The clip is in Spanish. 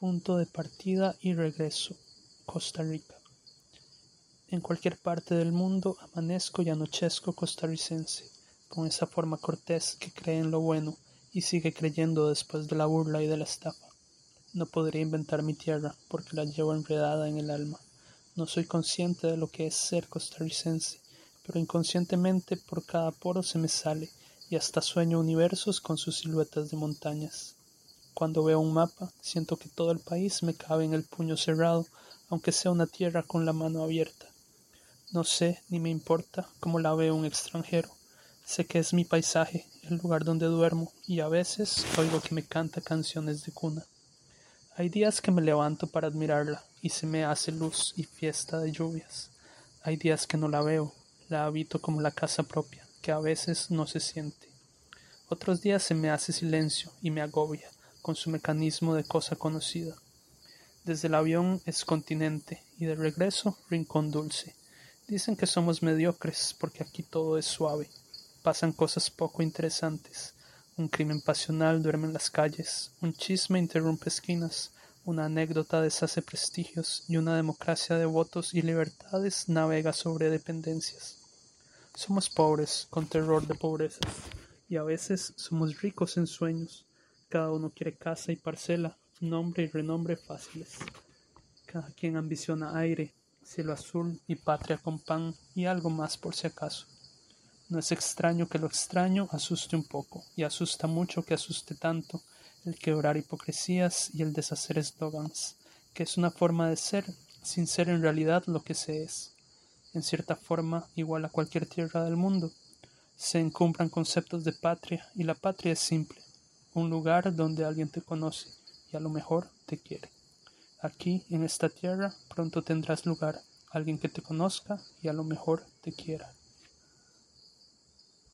Punto de partida y regreso. Costa Rica. En cualquier parte del mundo amanezco y anochezco costarricense, con esa forma cortés que cree en lo bueno y sigue creyendo después de la burla y de la estafa. No podría inventar mi tierra porque la llevo enredada en el alma. No soy consciente de lo que es ser costarricense, pero inconscientemente por cada poro se me sale y hasta sueño universos con sus siluetas de montañas. Cuando veo un mapa, siento que todo el país me cabe en el puño cerrado, aunque sea una tierra con la mano abierta. No sé ni me importa cómo la ve un extranjero. Sé que es mi paisaje, el lugar donde duermo, y a veces oigo que me canta canciones de cuna. Hay días que me levanto para admirarla y se me hace luz y fiesta de lluvias. Hay días que no la veo, la habito como la casa propia, que a veces no se siente. Otros días se me hace silencio y me agobia, con su mecanismo de cosa conocida. Desde el avión es continente y de regreso rincón dulce. Dicen que somos mediocres porque aquí todo es suave. Pasan cosas poco interesantes. Un crimen pasional duerme en las calles, un chisme interrumpe esquinas, una anécdota deshace prestigios y una democracia de votos y libertades navega sobre dependencias. Somos pobres con terror de pobreza y a veces somos ricos en sueños. Cada uno quiere casa y parcela, nombre y renombre fáciles. Cada quien ambiciona aire, cielo azul y patria con pan y algo más por si acaso. No es extraño que lo extraño asuste un poco, y asusta mucho que asuste tanto el quebrar hipocresías y el deshacer eslogans, que es una forma de ser sin ser en realidad lo que se es, en cierta forma igual a cualquier tierra del mundo. Se encumbran conceptos de patria, y la patria es simple, un lugar donde alguien te conoce y a lo mejor te quiere. Aquí, en esta tierra, pronto tendrás lugar, alguien que te conozca y a lo mejor te quiera.